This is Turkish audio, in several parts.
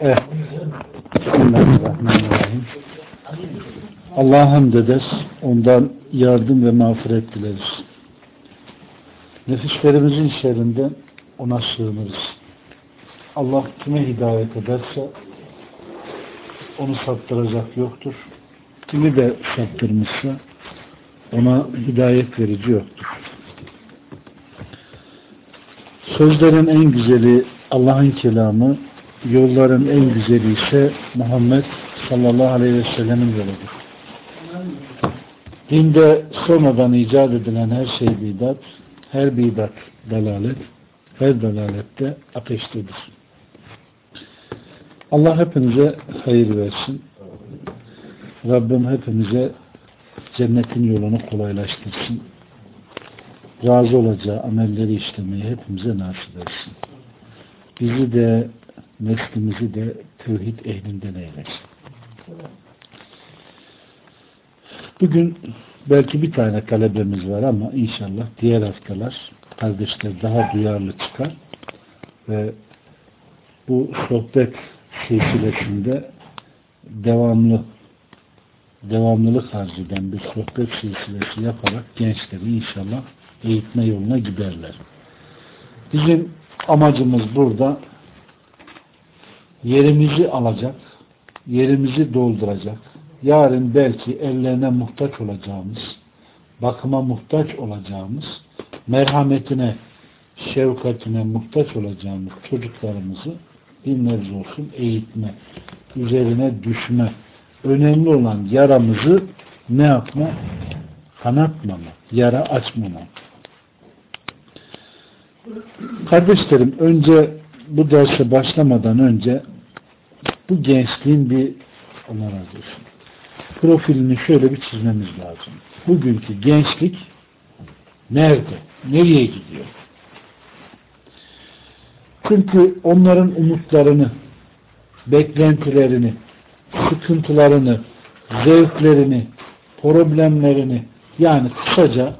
Evet. Bismillahirrahmanirrahim. Allah'a hamd ederiz. Ondan yardım ve mağfiret dileriz. Nefislerimizin şerrinden ona sığınırız. Allah kime hidayet ederse onu saptıracak yoktur. Kimi de saptırmışsa ona hidayet verici yoktur. Sözlerin en güzeli Allah'ın kelamı, yolların en güzeli ise Muhammed sallallahu aleyhi ve sellemin yoludur. Dinde sonradan icat edilen her şey bidat, her bidat dalalet, her dalalette ateştedir. Allah hepinize hayır versin. Rabbim hepimize cennetin yolunu kolaylaştırsın. Razı olacağı amelleri işlemeyi hepimize nasip etsin. Bizi de neslimizi de tevhid ehlinden eylesin. Bugün belki bir tane talebemiz var ama inşallah diğer haftalar kardeşler daha duyarlı çıkar ve bu sohbet silsilesinde devamlı devamlılık arz eden bir sohbet silsilesi yaparak gençleri inşallah eğitme yoluna giderler. Bizim amacımız burada yerimizi alacak, yerimizi dolduracak, yarın belki ellerine muhtaç olacağımız, bakıma muhtaç olacağımız, merhametine, şefkatine muhtaç olacağımız çocuklarımızı bir nebze olsun eğitme, üzerine düşme, önemli olan yaramızı ne yapma? Kanatmama, yara açmama. Kardeşlerim, önce bu derse başlamadan önce bu gençliğin bir Allah razı olsun. Profilini şöyle bir çizmemiz lazım. Bugünkü gençlik nerede? Nereye gidiyor? Çünkü onların umutlarını, beklentilerini, sıkıntılarını, zevklerini, problemlerini yani kısaca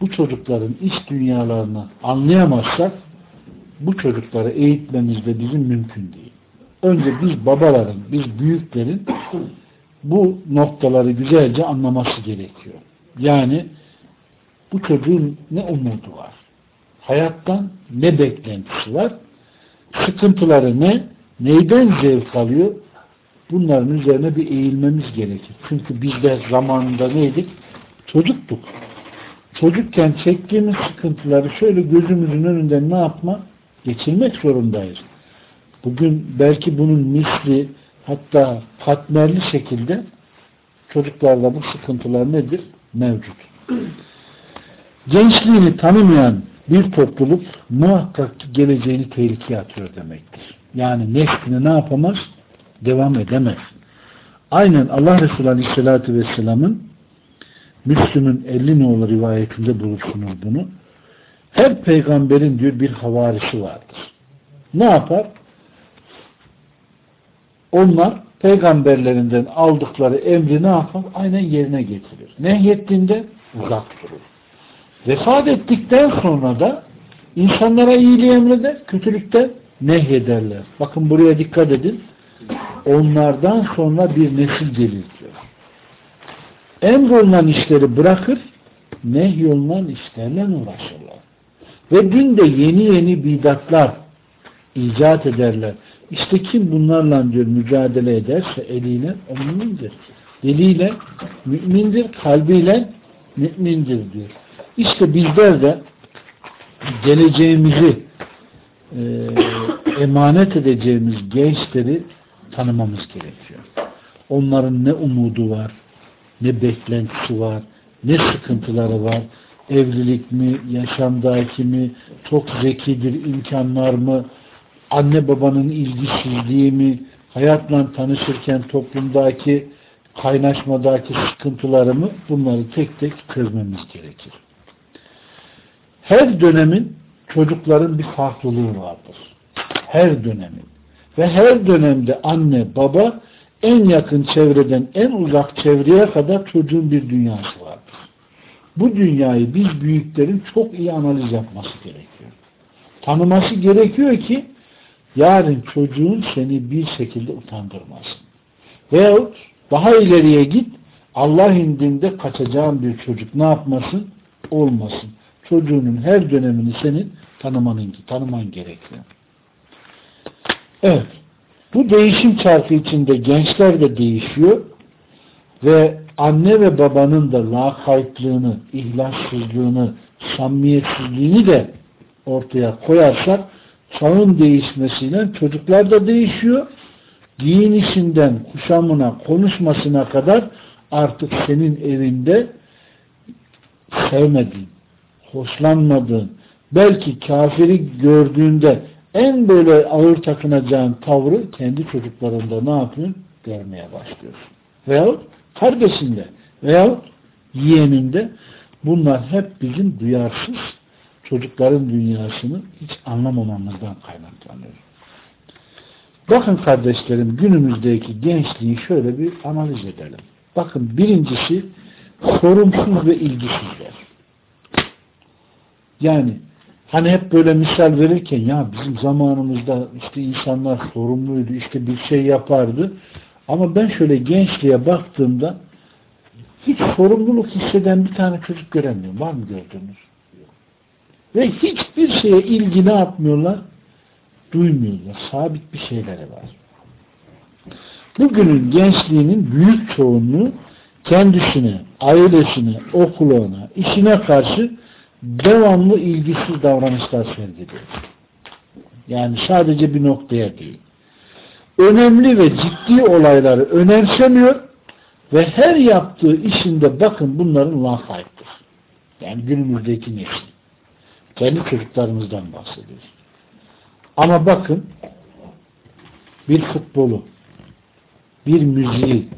bu çocukların iç dünyalarını anlayamazsak bu çocukları eğitmemiz de bizim mümkün değil. Önce biz babaların, biz büyüklerin bu noktaları güzelce anlaması gerekiyor. Yani bu çocuğun ne umudu var? Hayattan ne beklentisi var? Sıkıntıları ne? Neyden zevk alıyor? Bunların üzerine bir eğilmemiz gerekir. Çünkü biz de zamanında neydik? Çocuktuk. Çocukken çektiğimiz sıkıntıları şöyle gözümüzün önünden ne yapma? Geçirmek zorundayız. Bugün belki bunun misli hatta katmerli şekilde çocuklarda bu sıkıntılar nedir? Mevcut. Gençliğini tanımayan bir topluluk muhakkak geleceğini tehlikeye atıyor demektir. Yani neslini ne yapamaz? Devam edemez. Aynen Allah Resulü Aleyhisselatü Vesselam'ın Müslüm'ün 50 nolu rivayetinde bulursunuz bunu. Her peygamberin diyor bir havarisi vardır. Ne yapar? Onlar peygamberlerinden aldıkları emri ne yapar? Aynen yerine getirir. Nehyettiğinde uzak durur. Vefat ettikten sonra da insanlara iyiliği emreder, kötülükten nehyederler. Bakın buraya dikkat edin. Onlardan sonra bir nesil gelir diyor. Emrolunan işleri bırakır, nehyolunan işlerle uğraşırlar. Ve dinde yeni yeni bidatlar icat ederler. İşte kim bunlarla diyor mücadele ederse eliyle o mümindir. Diliyle mümindir, kalbiyle mümindir diyor. İşte bizler de geleceğimizi e, emanet edeceğimiz gençleri tanımamız gerekiyor. Onların ne umudu var, ne beklentisi var, ne sıkıntıları var, evlilik mi, yaşamdaki mi, çok zekidir, imkanlar mı, anne babanın ilgisizliği mi, hayatla tanışırken toplumdaki kaynaşmadaki sıkıntıları mı, bunları tek tek çözmemiz gerekir. Her dönemin çocukların bir farklılığı vardır. Her dönemin. Ve her dönemde anne, baba en yakın çevreden en uzak çevreye kadar çocuğun bir dünyası vardır. Bu dünyayı biz büyüklerin çok iyi analiz yapması gerekiyor. Tanıması gerekiyor ki yarın çocuğun seni bir şekilde utandırmasın. Veyahut daha ileriye git Allah indinde kaçacağın bir çocuk ne yapmasın? Olmasın. Çocuğunun her dönemini senin tanımanın, tanıman gerekiyor. Evet. Bu değişim çarkı içinde gençler de değişiyor ve anne ve babanın da lakaytlığını, ihlassızlığını, samimiyetsizliğini de ortaya koyarsak çağın değişmesiyle çocuklar da değişiyor. Giyinişinden, kuşamına, konuşmasına kadar artık senin evinde sevmediğin, hoşlanmadığın, belki kafiri gördüğünde en böyle ağır takınacağın tavrı kendi çocuklarında ne yapıyorsun? Görmeye başlıyorsun. Veyahut kardeşinde veyahut yeğeninde bunlar hep bizim duyarsız çocukların dünyasını hiç anlamamamızdan kaynaklanıyor. Bakın kardeşlerim günümüzdeki gençliği şöyle bir analiz edelim. Bakın birincisi sorumsuz ve ilgisizler. Yani hani hep böyle misal verirken ya bizim zamanımızda işte insanlar sorumluydu, işte bir şey yapardı. Ama ben şöyle gençliğe baktığımda hiç sorumluluk hisseden bir tane çocuk göremiyorum. Var mı gördünüz? Ve hiçbir şeye ilgi ne yapmıyorlar? Duymuyorlar. Sabit bir şeyleri var. Bugünün gençliğinin büyük çoğunluğu kendisine, ailesine, okuluna, işine karşı devamlı ilgisiz davranışlar sergiliyor. Yani sadece bir noktaya değil. Önemli ve ciddi olayları önemsemiyor ve her yaptığı işinde bakın bunların lakayttır. Yani günümüzdeki nesil. Kendi çocuklarımızdan bahsediyoruz. Ama bakın bir futbolu, bir müziği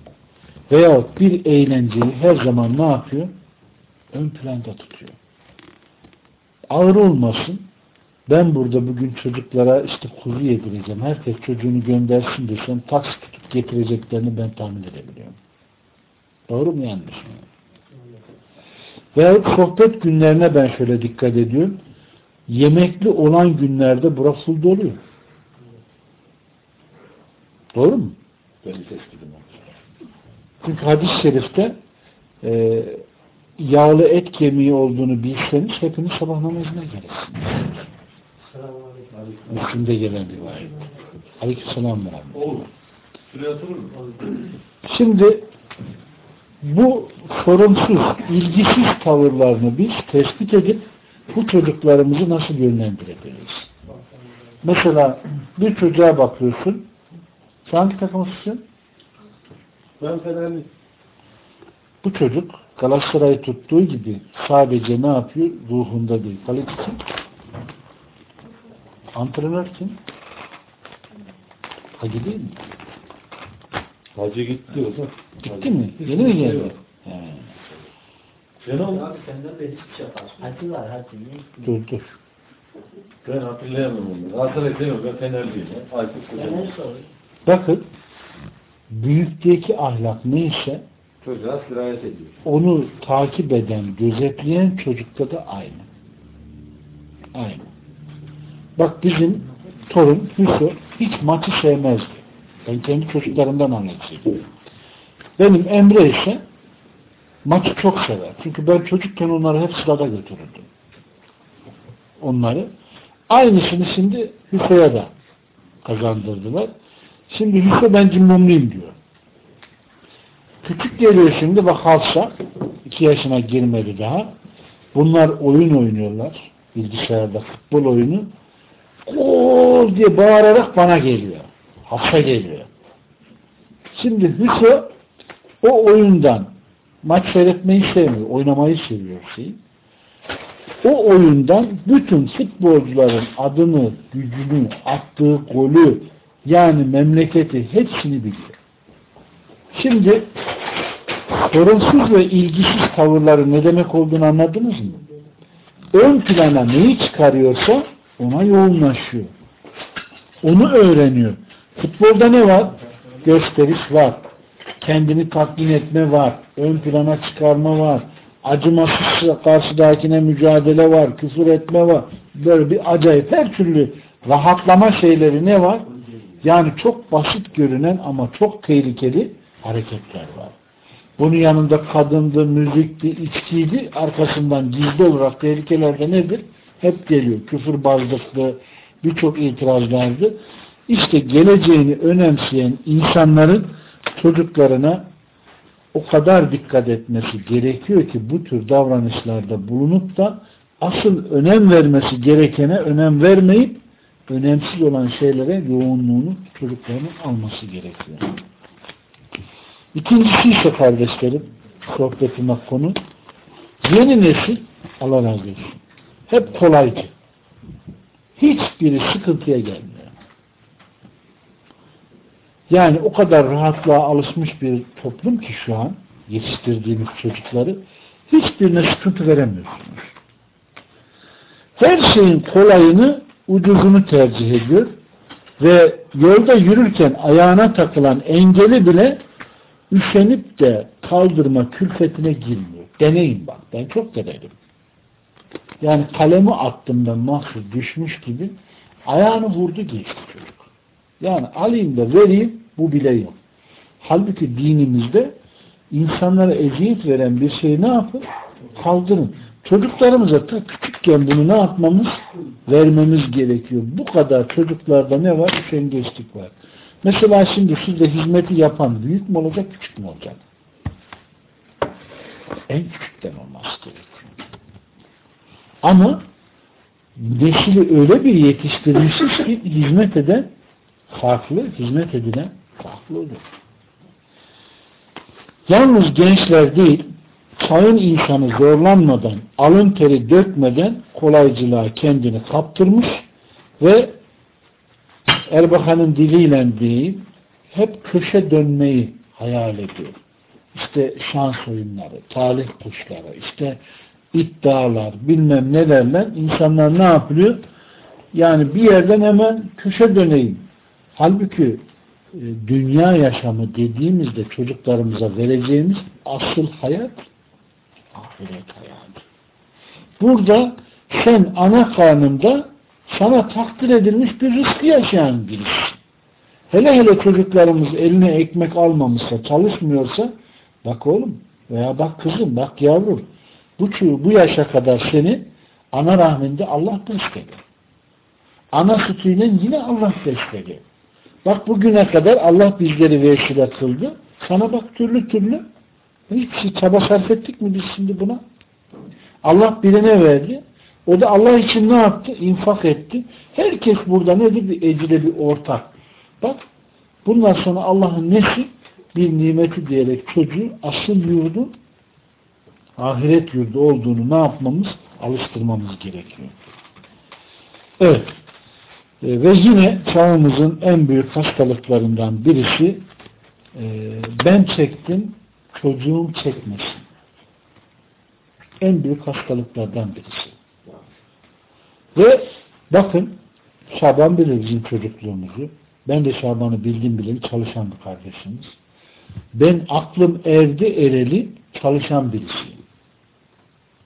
veyahut bir eğlenceyi her zaman ne yapıyor? Ön planda tutuyor. Ağır olmasın. Ben burada bugün çocuklara işte kuzu yedireceğim. Herkes çocuğunu göndersin desem taksi tutup getireceklerini ben tahmin edebiliyorum. Doğru mu yanlış mı? Veyahut sohbet günlerine ben şöyle dikkat ediyorum. Yemekli olan günlerde bura full doluyor. Doğru mu? Çünkü hadis-i şerifte e, yağlı et kemiği olduğunu bilseniz hepiniz sabah namazına gelirsiniz. Müslüm'de gelen bir var. Aleykümselam mu? Şimdi bu sorumsuz, ilgisiz tavırlarını biz tespit edip bu çocuklarımızı nasıl yönlendirebiliriz? Mesela bir çocuğa bakıyorsun. Sen hangi takımlısın? Ben Fenerli. Bu çocuk Galatasaray'ı tuttuğu gibi sadece ne yapıyor? Ruhunda değil. Kaleci kim? Antrenör kim? Hacı değil mi? Hacı gitti o da. Gitti mi? Yeni mi geldi? He. Ben onu Abi senden beri hiçbir şey yapar. Hadi var hadi. Ne? Dur dur. ben hatırlayamam onu. Galatasaray demiyorum ben Fenerliyim. Aykut Kocaman. Bakın büyükteki ahlak neyse Çocuğa sirayet ediyor. onu takip eden, gözetleyen çocukta da aynı. Aynı. Bak bizim torun Hüso hiç maçı sevmezdi. Ben kendi çocuklarımdan anlatayım. Benim Emre ise maçı çok sever. Çünkü ben çocukken onları hep sırada götürürdüm. Onları. Aynısını şimdi Hüso'ya da kazandırdılar. Şimdi Hüso ben cimbomluyum diyor. Küçük geliyor şimdi bak Hafsa iki yaşına girmedi daha. Bunlar oyun oynuyorlar. Bilgisayarda futbol oyunu. Gol diye bağırarak bana geliyor. Hafsa geliyor. Şimdi Hüso o oyundan maç seyretmeyi sevmiyor. Oynamayı seviyor şey. O oyundan bütün futbolcuların adını, gücünü, attığı golü yani memleketi hepsini biliyor. Şimdi sorumsuz ve ilgisiz tavırları ne demek olduğunu anladınız mı? Ön plana neyi çıkarıyorsa ona yoğunlaşıyor. Onu öğreniyor. Futbolda ne var? Gösteriş var. Kendini tatmin etme var. Ön plana çıkarma var. Acımasız karşıdakine mücadele var. Küfür etme var. Böyle bir acayip her türlü rahatlama şeyleri ne var? Yani çok basit görünen ama çok tehlikeli hareketler var. Bunun yanında kadındı, müzikti, içkiydi. Arkasından gizli olarak tehlikeler de nedir? Hep geliyor. Küfürbazlıklı, birçok itirazlardı. İşte geleceğini önemseyen insanların çocuklarına o kadar dikkat etmesi gerekiyor ki bu tür davranışlarda bulunup da asıl önem vermesi gerekene önem vermeyip önemsiz olan şeylere yoğunluğunu çocukların alması gerekiyor. İkincisi ise kardeşlerim sohbetime konu yeni nesil Allah razı olsun. Hep kolaycı. Hiçbiri sıkıntıya gelmiyor. Yani o kadar rahatlığa alışmış bir toplum ki şu an yetiştirdiğimiz çocukları hiçbirine sıkıntı veremiyorsunuz. Her şeyin kolayını ucuzunu tercih ediyor ve yolda yürürken ayağına takılan engeli bile üşenip de kaldırma külfetine girmiyor. Deneyin bak. Ben çok denedim. Yani kalemi attığımda mahsus düşmüş gibi ayağını vurdu geçti çocuk. Yani alayım da vereyim bu bile yok. Halbuki dinimizde insanlara eziyet veren bir şeyi ne yapın? Kaldırın. Çocuklarımıza ta küçükken bunu ne yapmamız? Vermemiz gerekiyor. Bu kadar çocuklarda ne var? Üşengeçlik var. Mesela şimdi sizde hizmeti yapan büyük mü olacak, küçük mü olacak? En küçükten olması gerekiyor. Ama nesili öyle bir yetiştirmişiz ki hizmet eden farklı, hizmet edilen farklı olur. Yalnız gençler değil, çağın insanı zorlanmadan, alın teri dökmeden kolaycılığa kendini kaptırmış ve Erbakan'ın diliyle değil, hep köşe dönmeyi hayal ediyor. İşte şans oyunları, talih kuşları, işte iddialar, bilmem nelerle insanlar ne yapıyor? Yani bir yerden hemen köşe döneyim. Halbuki e, dünya yaşamı dediğimizde çocuklarımıza vereceğimiz asıl hayat ahiret hayatı. Burada sen ana karnında sana takdir edilmiş bir rızkı yaşayan birisi. Hele hele çocuklarımız eline ekmek almamışsa, çalışmıyorsa bak oğlum veya bak kızım, bak yavrum bu, bu yaşa kadar seni ana rahminde Allah besledi. Ana sütüyle yine Allah besledi. Bak bugüne kadar Allah bizleri vesile kıldı. Sana bak türlü türlü hiçbir şey çaba sarf ettik mi biz şimdi buna? Allah birine verdi. O da Allah için ne yaptı? İnfak etti. Herkes burada nedir? Bir ecre bir ortak. Bak bundan sonra Allah'ın nesi? Bir nimeti diyerek çocuğu asıl yurdu ahiret yurdu olduğunu ne yapmamız? Alıştırmamız gerekiyor. Evet. E, ve yine çağımızın en büyük hastalıklarından birisi e, ben çektim çocuğum çekmesin. En büyük hastalıklardan birisi. Ve bakın Şaban bilir bizim çocukluğumuzu. Ben de Şaban'ı bildim bileli çalışan bir kardeşimiz. Ben aklım erdi ereli çalışan birisiyim.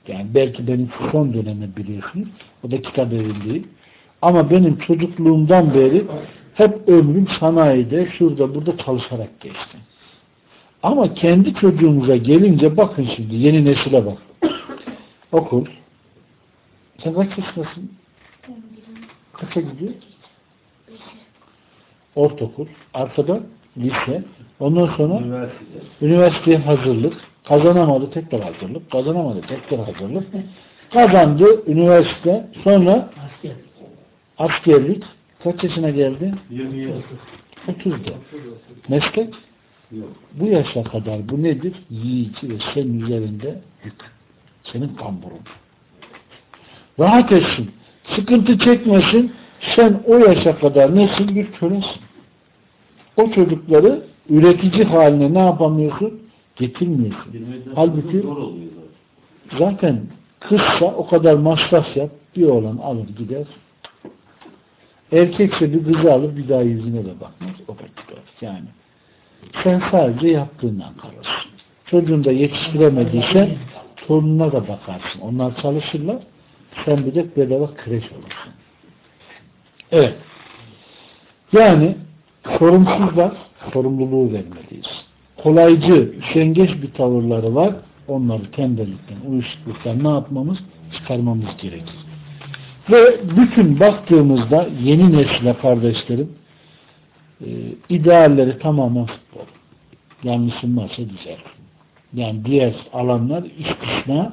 Yani belki benim son dönemi biliyorsunuz. O da kitap evindeyim. Ama benim çocukluğumdan beri hep ömrüm sanayide, şurada, burada çalışarak geçti. Ama kendi çocuğumuza gelince bakın şimdi yeni nesile bak. Okul. Sen kaç yaşındasın? Kaça gidiyor? Ortaokul. Arkada lise. Ondan sonra Üniversite. üniversiteye hazırlık. Kazanamadı tekrar hazırlık. Kazanamadı tekrar hazırlık. Kazandı üniversite. Sonra Asker. Askerlik. Kaç yaşına geldi? 27. 30'da. Meslek? Yok. Bu yaşa kadar bu nedir? Yiyici ve senin üzerinde yük. Senin kamburun. Rahat etsin. Sıkıntı çekmesin. Sen o yaşa kadar nesin? Bir kölesin. O çocukları üretici haline ne yapamıyorsun? Getirmiyorsun. Halbuki zaten. kızsa o kadar masraf yap bir oğlan alır gider. Erkekse bir kızı alır bir daha yüzüne de bakmaz. O da gider. Yani sen sadece yaptığından kalırsın. Çocuğunu da yetiştiremediysen torununa da bakarsın. Onlar çalışırlar. Sen bir de bedava kreş olursun. Evet. Yani sorumsuzlar sorumluluğu vermeliyiz. Kolaycı, üşengeç bir tavırları var. Onları tembellikten, uyuşukluktan ne yapmamız? Çıkarmamız gerekir. Ve bütün baktığımızda yeni nesile kardeşlerim e, idealleri tamamen futbol. Yanlışım varsa düzelt. Yani diğer alanlar istisna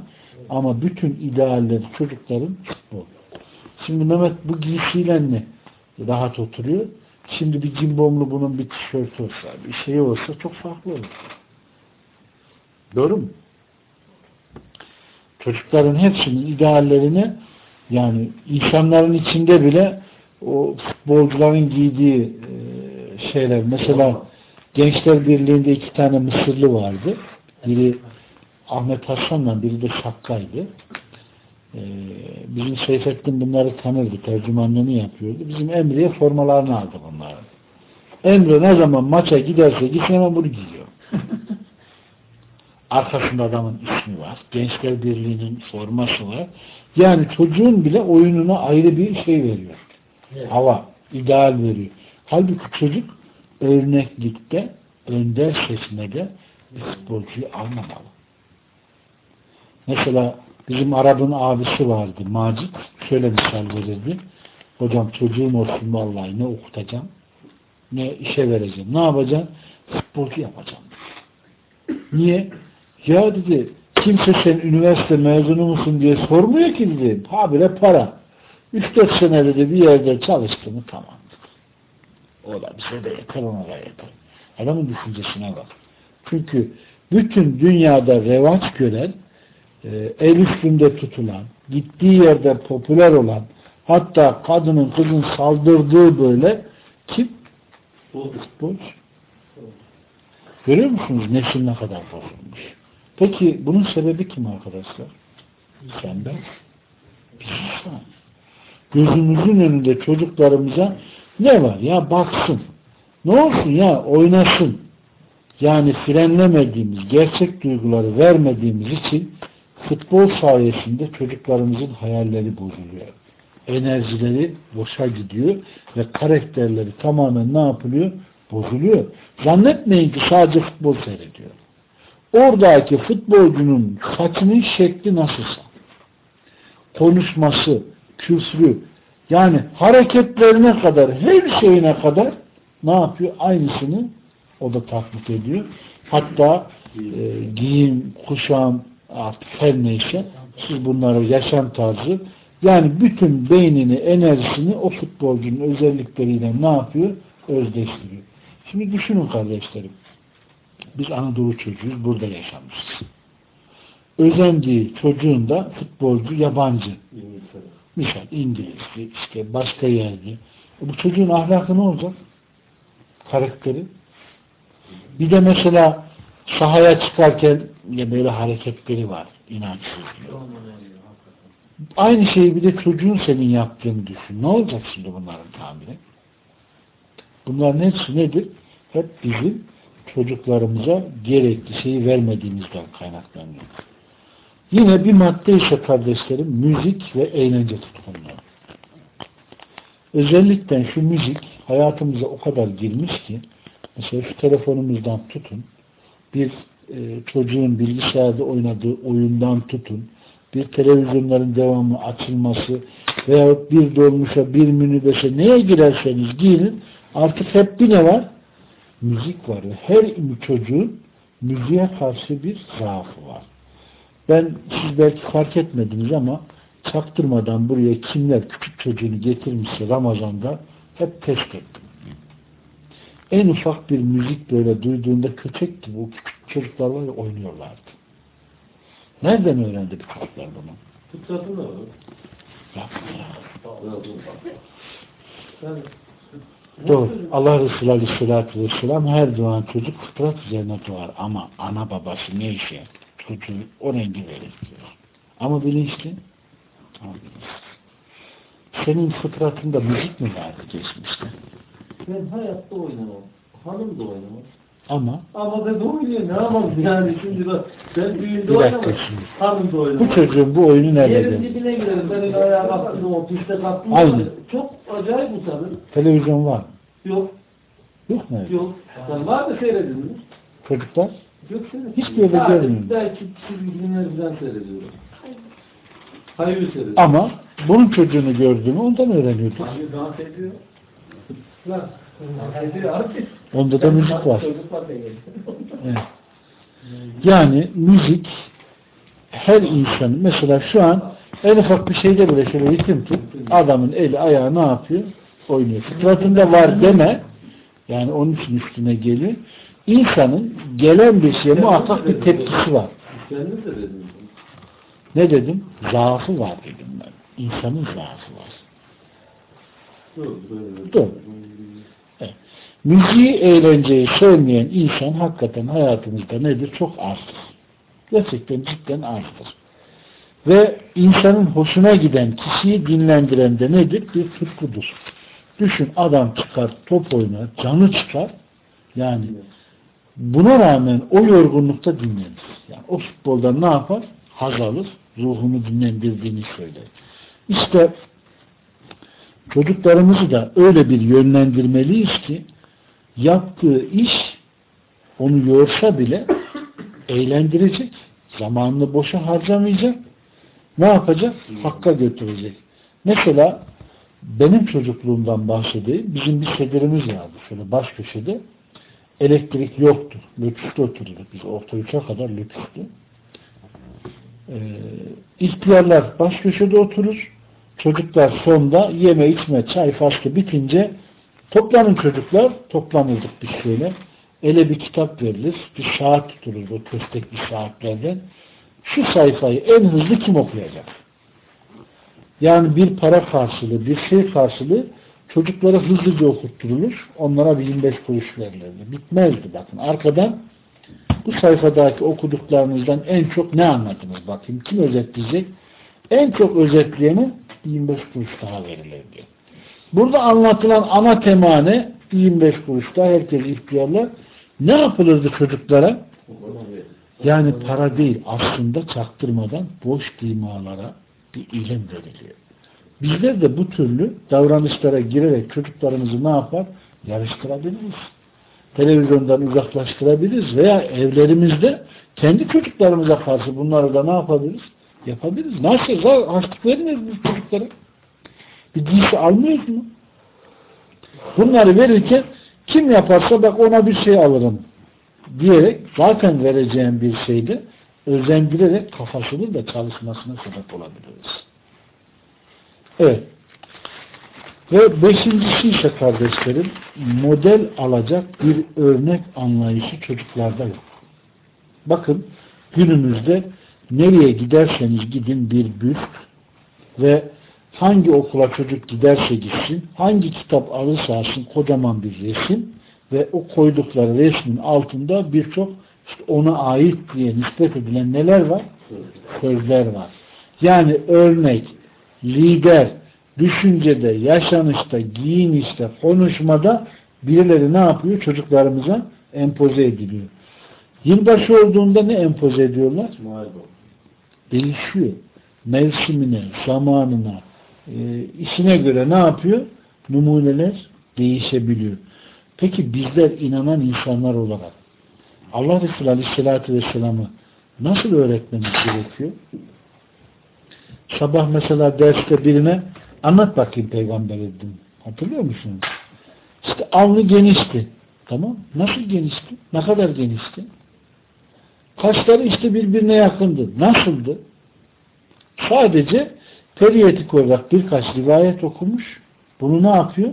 ama bütün idealleri çocukların futbol. Şimdi Mehmet bu giysiyle ne? Rahat oturuyor. Şimdi bir cimbomlu bunun bir tişörtü olsa, bir şey olsa çok farklı olur. Doğru mu? Çocukların hepsinin ideallerini yani insanların içinde bile o futbolcuların giydiği e, şeyler mesela Gençler Birliği'nde iki tane Mısırlı vardı. Biri Ahmet Hasan'la biri de Şakka'ydı. Ee, bizim Seyfettin bunları tanırdı. Tercümanlığını yapıyordu. Bizim Emre'ye formalarını aldı bunları. Emre ne zaman maça giderse gitsin hemen bunu giyiyor. Arkasında adamın ismi var. Gençler Birliği'nin forması var. Yani çocuğun bile oyununa ayrı bir şey veriyor. Evet. Hava, ideal veriyor. Halbuki çocuk örneklikte, önder seçmede futbolcuyu almamalı. Mesela bizim Arap'ın abisi vardı Macit. Şöyle misal verirdi. Hocam çocuğum olsun vallahi ne okutacağım ne işe vereceğim. Ne yapacağım? Futbolcu yapacağım. Niye? Ya dedi kimse sen üniversite mezunu musun diye sormuyor ki dedi. Habire para. 3-4 sene dedi bir yerde çalıştı mı tamam. O da bize de yeter ona da yeter. Adamın düşüncesine bak. Çünkü bütün dünyada revaç gören e, el üstünde tutulan, gittiği yerde popüler olan, hatta kadının kızın saldırdığı böyle kim? Futbolcu. Görüyor musunuz nesil ne kadar bozulmuş? Peki bunun sebebi kim arkadaşlar? Sen ben. Biz insan. Gözümüzün önünde çocuklarımıza ne var ya baksın. Ne olsun ya oynasın. Yani frenlemediğimiz, gerçek duyguları vermediğimiz için futbol sayesinde çocuklarımızın hayalleri bozuluyor. Enerjileri boşa gidiyor ve karakterleri tamamen ne yapılıyor? Bozuluyor. Zannetmeyin ki sadece futbol seyrediyor. Oradaki futbolcunun saçının şekli nasılsa, konuşması, küfrü, yani hareketlerine kadar, her şeyine kadar ne yapıyor? Aynısını o da taklit ediyor. Hatta e, giyim, kuşam artık her neyse siz bunları yaşam tarzı yani bütün beynini, enerjisini o futbolcunun özellikleriyle ne yapıyor? Özdeştiriyor. Şimdi düşünün kardeşlerim. Biz Anadolu çocuğuyuz. Burada yaşamışız. Özendiği çocuğun da futbolcu yabancı. Misal İngilizce, işte başka yerde. E bu çocuğun ahlakı ne olacak? Karakteri. Bir de mesela sahaya çıkarken ya böyle hareketleri var. İnançsız. Aynı şeyi bir de çocuğun senin yaptığını düşün. Ne olacak şimdi bunların tamiri? Bunların hepsi nedir? Hep bizim çocuklarımıza gerekli şeyi vermediğimizden kaynaklanıyor. Yine bir madde ise kardeşlerim müzik ve eğlence tutkunluğu. Özellikle şu müzik hayatımıza o kadar girmiş ki mesela şu telefonumuzdan tutun bir e, çocuğun bilgisayarda oynadığı oyundan tutun bir televizyonların devamlı açılması veyahut bir dolmuşa bir minibüse neye girerseniz girin artık hep bir ne var? Müzik var. Her çocuğun müziğe karşı bir zaafı var. Ben siz belki fark etmediniz ama çaktırmadan buraya kimler küçük çocuğunu getirmişse Ramazan'da hep test ettim. En ufak bir müzik böyle duyduğunda köpek gibi o küçük çocuklar var ya oynuyorlardı. Nereden öğrendi bu çocuklar bunu? Fıtratın da var. Yapma ya. Doğru. Allah Resulü Aleyhisselatü Vesselam her doğan çocuk fıtrat üzerine doğar. Ama ana babası neyse çocuğu o rengi verir diyor. Ama bilinçli. Ama bilinçli. Senin fıtratında müzik mi vardı geçmişte? Ben hayatta oynamam. Hanım da oynamaz. Ama Ama ben oynuyor. Ne yapalım yani şimdi bak. Ben dakika oynamam. Hanım da oynamaz. bu çocuğun bu oyunu nerede Yerin dibine girerim. Ben öyle ayağa kalktım, o piste kalktım. Aynen. Acayip utanır. Televizyon var mı? Yok, Yok mu? yok. Yani var da seyredilmiş. Çocuklar? Yok seyredilmiş. Hiçbir yerde görmüyorum. Belki çizgi filmler falan seyrediyorum. Hayır seyrediyorum. Ama bunun çocuğunu gördüğümü ondan öğreniyorduk. Abi dans ediyor. Dans ediyor abi. Onda da müzik var. Evet. Yani müzik her insanın mesela şu an en ufak bir şeyde bile şöyle ritim tut adamın eli ayağı ne yapıyor? Oynuyor. Fıtratında var deme yani onun için üstüne geliyor. İnsanın gelen bir şeye muhakkak bir tepkisi var. Ne dedim? Zaafı var dedim ben. İnsanın zaafı var. Dur. Evet. Müziği, eğlenceyi sevmeyen insan hakikaten hayatımızda nedir? Çok azdır. Gerçekten cidden azdır. Ve insanın hoşuna giden, kişiyi dinlendiren de nedir? Bir tutkudur. Düşün adam çıkar, top oynar, canı çıkar. Yani buna rağmen o yorgunlukta dinlenir. Yani o futbolda ne yapar? Haz alır, ruhunu dinlendirdiğini söyler. İşte çocuklarımızı da öyle bir yönlendirmeliyiz ki yaptığı iş onu yorsa bile eğlendirecek. Zamanını boşa harcamayacak. Ne yapacak? Hakka götürecek. Mesela benim çocukluğumdan bahsedeyim. Bizim bir sedirimiz vardı. Şöyle baş köşede. Elektrik yoktu. Lüküste otururduk. Biz orta üçe kadar lüküstü. Ee, ihtiyarlar baş köşede oturur. Çocuklar sonda yeme içme çay faslı bitince toplanın çocuklar toplanırdık biz şöyle. Ele bir kitap verilir. Bir saat tutulur o köstekli saatlerden. Şu sayfayı en hızlı kim okuyacak? Yani bir para karşılığı, bir şey karşılığı çocuklara hızlıca okutturulur. Onlara bir 25 kuruş verilirdi. Bitmezdi bakın. Arkadan bu sayfadaki okuduklarınızdan en çok ne anladınız bakayım. Kim özetleyecek? En çok özetleyene 25 kuruş daha verilirdi. Burada anlatılan ana tema ne? 25 kuruş daha herkes ihtiyarlar. Ne yapılırdı çocuklara? Yani para değil aslında çaktırmadan boş dimalara bir ilim veriliyor. Bizler de bu türlü davranışlara girerek çocuklarımızı ne yapar? Yarıştırabiliriz. Televizyondan uzaklaştırabiliriz veya evlerimizde kendi çocuklarımıza karşı bunları da ne yapabiliriz? Yapabiliriz. Nasıl? Harçlık vermiyoruz biz çocuklara. Bir giysi almıyoruz mu? Bunları verirken kim yaparsa bak ona bir şey alırım diyerek zaten vereceğim bir şeyde özendirerek kafasını da çalışmasına sebep olabiliriz. Evet. Ve beşincisi ise kardeşlerim model alacak bir örnek anlayışı çocuklarda yok. Bakın günümüzde nereye giderseniz gidin bir büst ve hangi okula çocuk giderse gitsin, hangi kitap alırsa alsın kocaman bir resim ve o koydukları resmin altında birçok işte ona ait diye nispet edilen neler var? Sözler var. Yani örnek, lider, düşüncede, yaşanışta, giyinişte, konuşmada birileri ne yapıyor? Çocuklarımıza empoze ediliyor. Yılbaşı olduğunda ne empoze ediyorlar? Değişiyor. Mevsimine, zamanına, e, işine göre ne yapıyor? Numuneler değişebiliyor. Peki bizler inanan insanlar olarak Allah Resulü Aleyhisselatü Vesselam'ı nasıl öğretmemiz gerekiyor? Sabah mesela derste birine anlat bakayım peygamber dedim. Hatırlıyor musunuz? İşte alnı genişti. Tamam. Nasıl genişti? Ne kadar genişti? Kaşları işte birbirine yakındı. Nasıldı? Sadece periyetik olarak birkaç rivayet okumuş. Bunu ne yapıyor?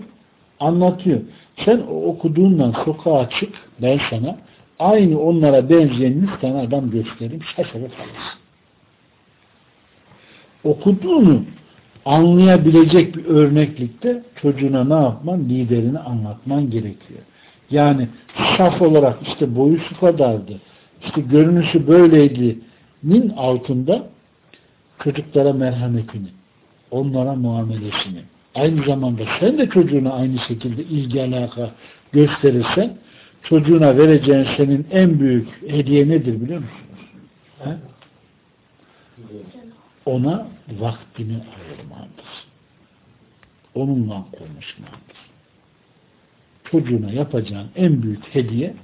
Anlatıyor. Sen o okuduğundan sokağa çık ben sana aynı onlara benzeyen yüz tane adam göstereyim şaşırıp kalırsın. Okuduğunu anlayabilecek bir örneklikte çocuğuna ne yapman? Liderini anlatman gerekiyor. Yani saf olarak işte boyu şu kadardı, işte görünüşü böyleydi'nin altında çocuklara merhametini, onlara muamelesini, aynı zamanda sen de çocuğuna aynı şekilde ilgi alaka gösterirsen çocuğuna vereceğin senin en büyük hediye nedir biliyor musunuz? He? Ona vaktini ayırmandır. onunla konuşmandır. Çocuğuna yapacağın en büyük hediye,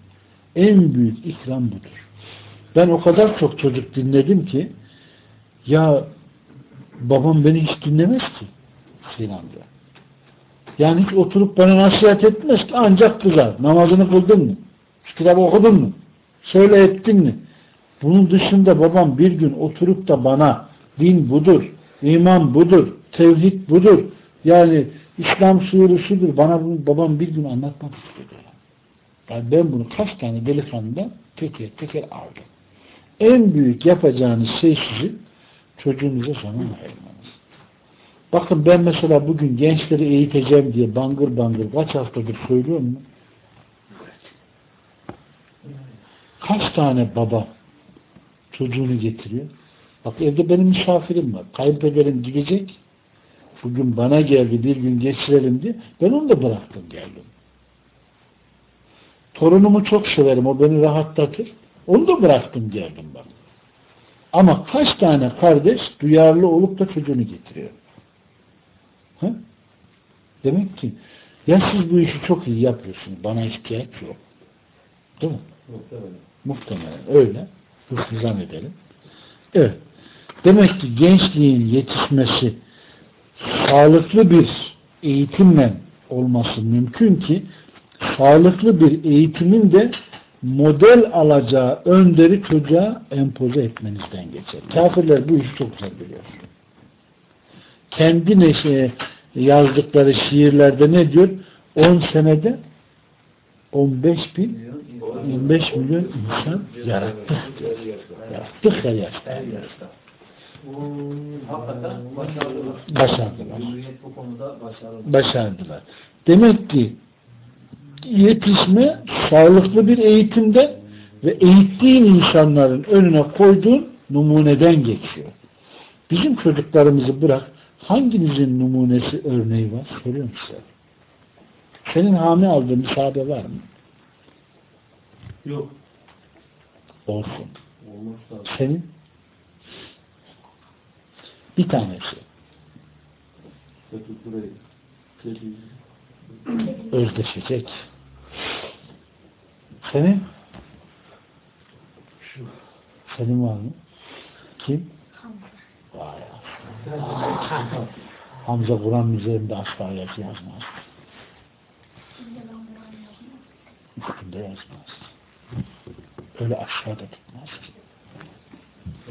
en büyük ikram budur. Ben o kadar çok çocuk dinledim ki ya babam beni hiç dinlemez ki Hüseyin amca. Yani hiç oturup bana nasihat etmez ki ancak kızar. Namazını kıldın mı? Şu kitabı okudun mu? Söyle ettin mi? Bunun dışında babam bir gün oturup da bana din budur, iman budur, tevhid budur. Yani İslam sure şudur. Bana bunu babam bir gün anlatmak istedi. Yani ben bunu kaç tane delikanlıdan teker teker aldım. En büyük yapacağınız şey sizin çocuğunuza zaman ayırmanız. Bakın ben mesela bugün gençleri eğiteceğim diye bangır bangır kaç haftadır söylüyorum mu? Kaç tane baba çocuğunu getiriyor? Bak evde benim misafirim var. Kayınpederim gidecek. Bugün bana geldi bir gün geçirelim diye. Ben onu da bıraktım geldim. Torunumu çok severim. O beni rahatlatır. Onu da bıraktım geldim bak. Ama kaç tane kardeş duyarlı olup da çocuğunu getiriyor? Ha? Demek ki ya siz bu işi çok iyi yapıyorsunuz. Bana ihtiyaç yok. Değil mi? Muhtemelen. Muhtemelen öyle. Hıfzan edelim. Evet. Demek ki gençliğin yetişmesi sağlıklı bir eğitimle olması mümkün ki sağlıklı bir eğitimin de model alacağı önderi çocuğa empoze etmenizden geçer. Kafirler bu işi çok güzel biliyor. Kendi neşe yazdıkları şiirlerde ne diyor? 10 senede 15 bin 25 milyon insan yarattık. Yarattık her yaşta. Başardılar. Başardılar. Demek ki yetişme sağlıklı bir eğitimde ve eğittiğin insanların önüne koyduğun numuneden geçiyor. Bizim çocuklarımızı bırak hanginizin numunesi örneği var? Soruyorum size. Senin hami aldığın bir sahabe var mı? Yok. Olsun. Olmazsa. Senin? Bir tanesi. Özdeşecek. Senin? Şu. Senin var mı? Kim? Vay Hamza Kur'an üzerinde asla yazı yazmaz. Üstünde yazmaz. Öyle aşağıda tutmaz.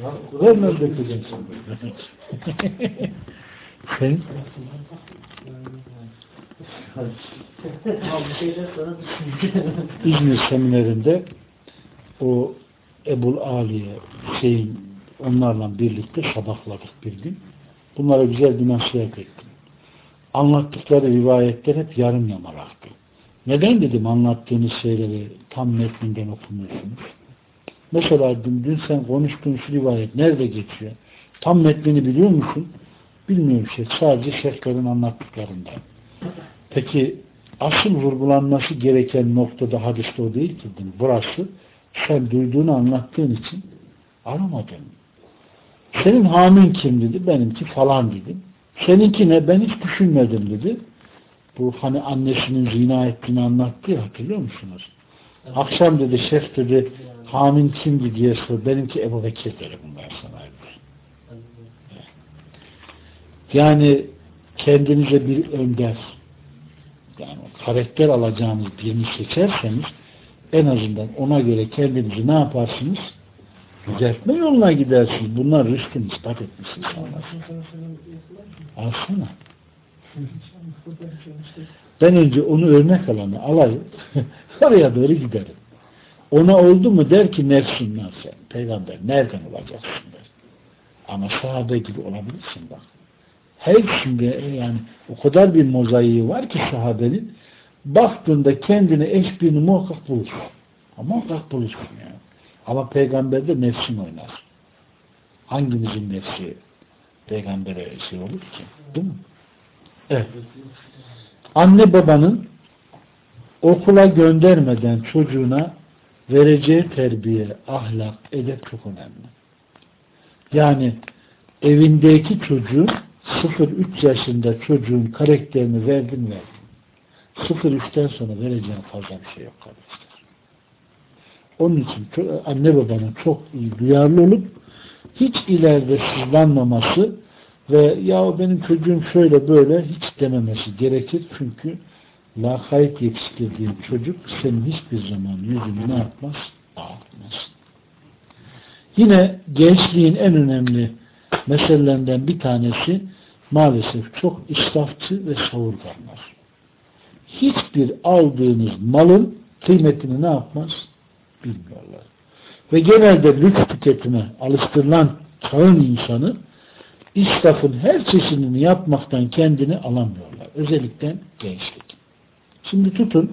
Ver. Sen? Bir şeyden sonra İzmir seminerinde o Ebul Aliye, Hüseyin onlarla birlikte sabahladık bir gün. Bunlara güzel bir nasihat ettim. Anlattıkları rivayetler hep yarım yamalaktı. Neden dedim anlattığınız şeyleri tam metninden okumuyorsunuz? Mesela dün, dün sen konuştuğun şu rivayet nerede geçiyor? Tam metnini biliyor musun? Bilmiyorum şey. Sadece şeyhlerin anlattıklarından. Peki asıl vurgulanması gereken noktada hadiste o değil ki. Burası sen duyduğunu anlattığın için aramadın. Senin hamin kim dedi? Benimki falan dedim. Seninki ne? Ben hiç düşünmedim dedi. Bu hani annesinin zina ettiğini anlattı ya hatırlıyor musunuz? Akşam dedi şef dedi hamin kimdi diye sor. Benimki Ebu Bekir dedi bunlar sana. Yani kendinize bir önder yani karakter alacağınız birini seçerseniz en azından ona göre kendinizi ne yaparsınız? Düzeltme yoluna gidersiniz. Bunlar rüştü ispat etmiş insanlar. Alsana. Ben önce onu örnek alanı alayım. Oraya doğru giderim. Ona oldu mu der ki nefsinden sen. Peygamber nereden olacaksın der. Ama sahabe gibi olabilirsin bak. Hepsinde yani o kadar bir mozaiği var ki sahabenin baktığında kendine eş birini muhakkak bulursun. Ama muhakkak bulursun yani. Ama peygamberde nefsin oynar. Hangimizin nefsi peygambere şey olur ki? Değil mi? Evet. Anne babanın okula göndermeden çocuğuna vereceği terbiye, ahlak, edep çok önemli. Yani evindeki çocuğun 0-3 yaşında çocuğun karakterini verdin verdin. 0-3'ten sonra vereceğin fazla bir şey yok kardeşler. Onun için anne babanın çok iyi duyarlı olup hiç ileride sızlanmaması ve ya benim çocuğum şöyle böyle hiç dememesi gerekir. Çünkü lakayt yetiştirdiğin çocuk senin hiçbir zaman yüzünü ne yapmaz? Ağartmaz. Yine gençliğin en önemli meselelerinden bir tanesi maalesef çok israfçı ve savurganlar. Hiçbir aldığınız malın kıymetini ne yapmaz? Bilmiyorlar. Ve genelde lüks tüketime alıştırılan çağın insanı israfın her çeşidini yapmaktan kendini alamıyorlar. Özellikle gençlik. Şimdi tutun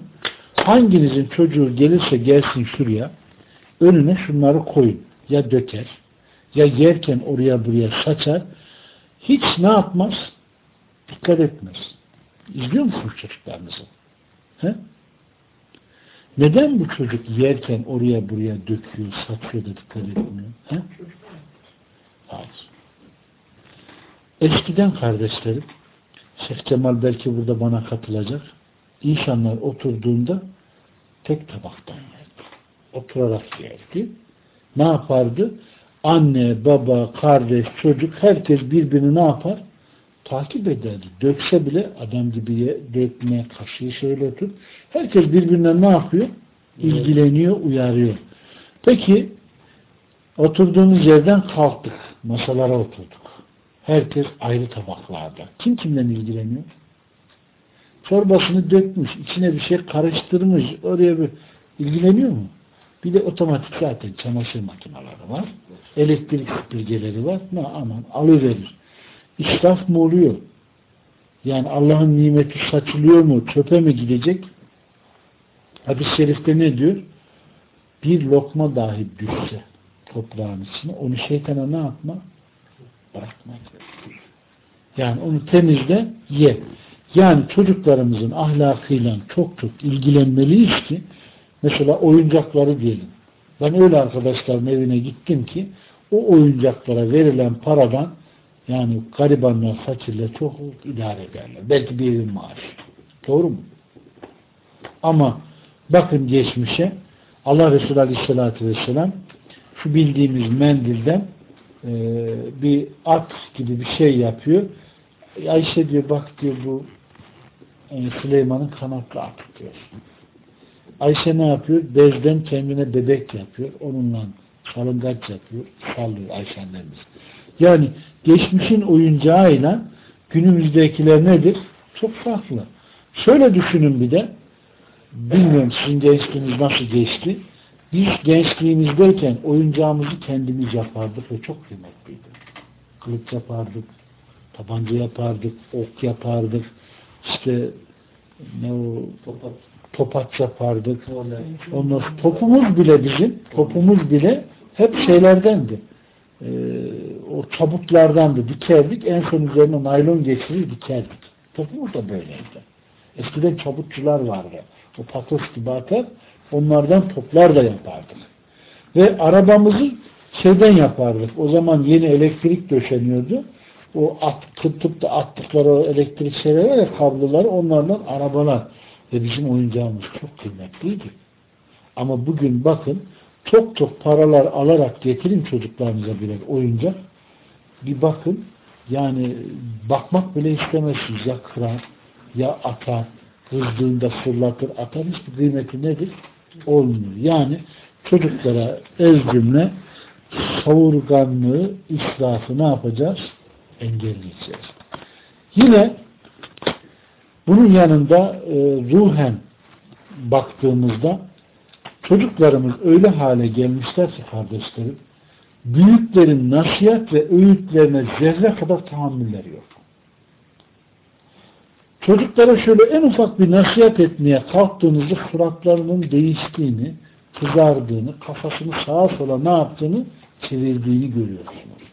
hanginizin çocuğu gelirse gelsin şuraya önüne şunları koyun. Ya döker ya yerken oraya buraya saçar hiç ne yapmaz? Dikkat etmez. İzliyor musunuz çocuklarınızı? He? Neden bu çocuk yerken oraya buraya döküyor, saçıyor da dikkat etmiyor? He? Eskiden kardeşlerim, Şeyh Cemal belki burada bana katılacak. İnsanlar oturduğunda tek tabaktan yerdi. Oturarak yerdi. Ne yapardı? Anne, baba, kardeş, çocuk herkes birbirini ne yapar? Takip ederdi. Dökse bile adam gibi dökme, kaşığı şöyle tut. Herkes birbirinden ne yapıyor? İlgileniyor, uyarıyor. Peki oturduğumuz yerden kalktık. Masalara oturduk. Herkes ayrı tabaklarda. Kim kimden ilgileniyor? Çorbasını dökmüş, içine bir şey karıştırmış, oraya bir ilgileniyor mu? Bir de otomatik zaten çamaşır makineleri var. Elektrik süpürgeleri var. Ne aman alıverir. İsraf mı oluyor? Yani Allah'ın nimeti saçılıyor mu? Çöpe mi gidecek? Hadis-i şerifte ne diyor? Bir lokma dahi düşse toprağın içine onu şeytana ne yapma? Bırakmak. Yani onu temizle, ye. Yani çocuklarımızın ahlakıyla çok çok ilgilenmeliyiz ki mesela oyuncakları diyelim. Ben öyle arkadaşların evine gittim ki o oyuncaklara verilen paradan yani garibanlar fakirler çok idare ederler. Belki bir evin maaşı. Doğru mu? Ama bakın geçmişe Allah Resulü Aleyhisselatü Vesselam şu bildiğimiz mendilden e, bir at gibi bir şey yapıyor. Ayşe diyor bak diyor bu e, Süleyman'ın kanatlı atı diyor. Ayşe ne yapıyor? Bezden kendine bebek yapıyor. Onunla salıngaç yapıyor. Sallıyor Ayşe annemiz. Yani geçmişin oyuncağıyla günümüzdekiler nedir? Çok farklı. Şöyle düşünün bir de bilmiyorum sizin gençliğiniz nasıl geçti. Biz gençliğimizdeyken oyuncağımızı kendimiz yapardık ve çok kıymetliydi. Kılıç yapardık, tabanca yapardık, ok yapardık, işte ne o topat, topaç yapardık. Ondan topumuz bile bizim, topumuz bile hep şeylerdendi. Ee, o çabuklardandı. Dikerdik. En son üzerine naylon geçirir dikerdik. Topumuz da böyleydi. Eskiden çabukçular vardı. O patos gibi atar. Onlardan toplar da yapardık. Ve arabamızı şeyden yapardık. O zaman yeni elektrik döşeniyordu. O at, tıp da attıkları o elektrik şeyleri var kabloları onlardan arabalar. Ve bizim oyuncağımız çok kıymetliydi. Ama bugün bakın çok çok paralar alarak getirin çocuklarınıza birer oyuncak. Bir bakın yani bakmak bile istemezsiniz. Ya kırar ya atar. Kızdığında fırlatır atar. Hiçbir kıymeti nedir? Olmuyor. Yani çocuklara ez cümle savurganlığı, israfı ne yapacağız? Engelleyeceğiz. Yine bunun yanında e, ruhen baktığımızda çocuklarımız öyle hale gelmişler ki kardeşlerim büyüklerin nasihat ve öğütlerine zerre kadar tahammülleri yok. Çocuklara şöyle en ufak bir nasihat etmeye kalktığınızda suratlarının değiştiğini, kızardığını, kafasını sağa sola ne yaptığını çevirdiğini görüyorsunuz.